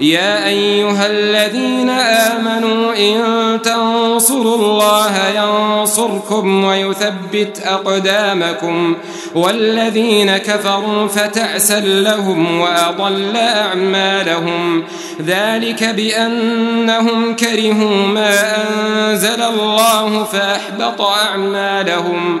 يا أيها الذين آمنوا إن تنصروا الله ينصركم ويثبت أقدامكم والذين كفروا فتعسل لهم وأضل أعمالهم ذلك بأنهم كرهوا ما أنزل الله فأحبط أعمالهم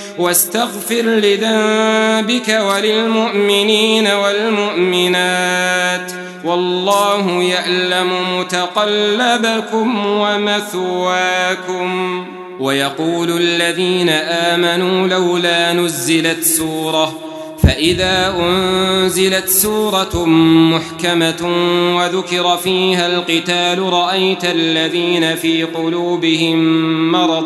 واستغفر لذنبك وللمؤمنين والمؤمنات والله يعلم متقلبكم ومثواكم ويقول الذين آمنوا لولا نزلت سورة فإذا أنزلت سورة محكمة وذكر فيها القتال رأيت الذين في قلوبهم مرض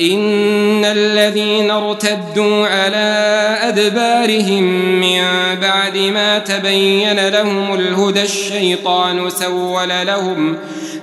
إن الذين ارتدوا على أدبارهم من بعد ما تبين لهم الهدى الشيطان سول لهم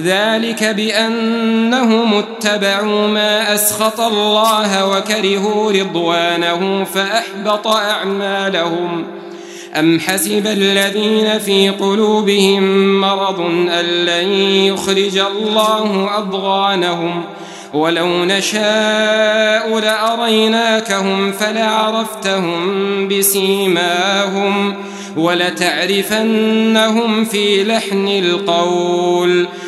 ذلك بأنهم اتبعوا ما أسخط الله وكرهوا رضوانه فأحبط أعمالهم. أم حسب الذين في قلوبهم مرض أن لن يخرج الله أضغانهم؟ ولو نشاء لأريناكهم فلعرفتهم بسيماهم ولتعرفنهم في لحن القول ۖ.